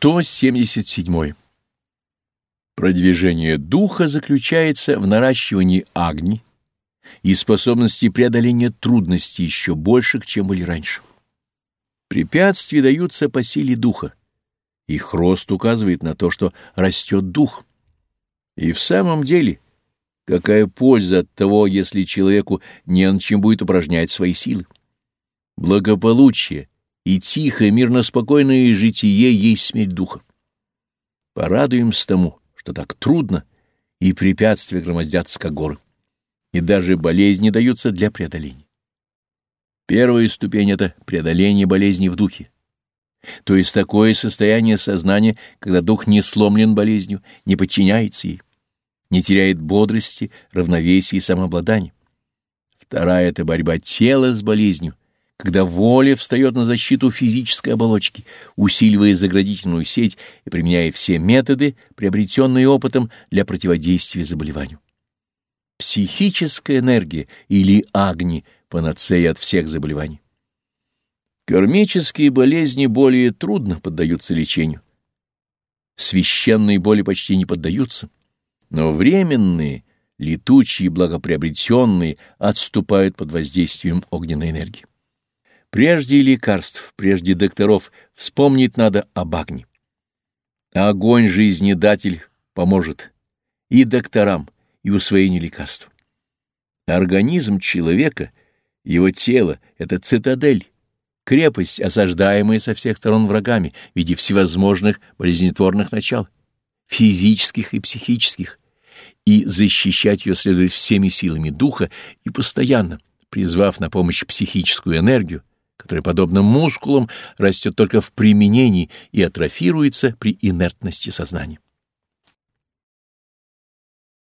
177. Продвижение духа заключается в наращивании агни и способности преодоления трудностей еще больших, чем были раньше. Препятствия даются по силе духа. Их рост указывает на то, что растет дух. И в самом деле, какая польза от того, если человеку не на чем будет упражнять свои силы? Благополучие — и тихое, мирно-спокойное житие есть смерть духа. Порадуемся тому, что так трудно, и препятствия громоздятся, как горы, и даже болезни даются для преодоления. Первая ступень — это преодоление болезни в духе, то есть такое состояние сознания, когда дух не сломлен болезнью, не подчиняется ей, не теряет бодрости, равновесия и самообладания. Вторая — это борьба тела с болезнью, когда воля встает на защиту физической оболочки, усиливая заградительную сеть и применяя все методы, приобретенные опытом для противодействия заболеванию. Психическая энергия или агни — панацея от всех заболеваний. Кармические болезни более трудно поддаются лечению. Священные боли почти не поддаются, но временные, летучие, благоприобретенные отступают под воздействием огненной энергии. Прежде лекарств, прежде докторов вспомнить надо об огне. Огонь жизнедатель поможет и докторам, и усвоению лекарств. Организм человека, его тело — это цитадель, крепость, осаждаемая со всех сторон врагами в виде всевозможных болезнетворных начал, физических и психических, и защищать ее следует всеми силами духа и постоянно, призвав на помощь психическую энергию, которая, подобно мускулам, растет только в применении и атрофируется при инертности сознания.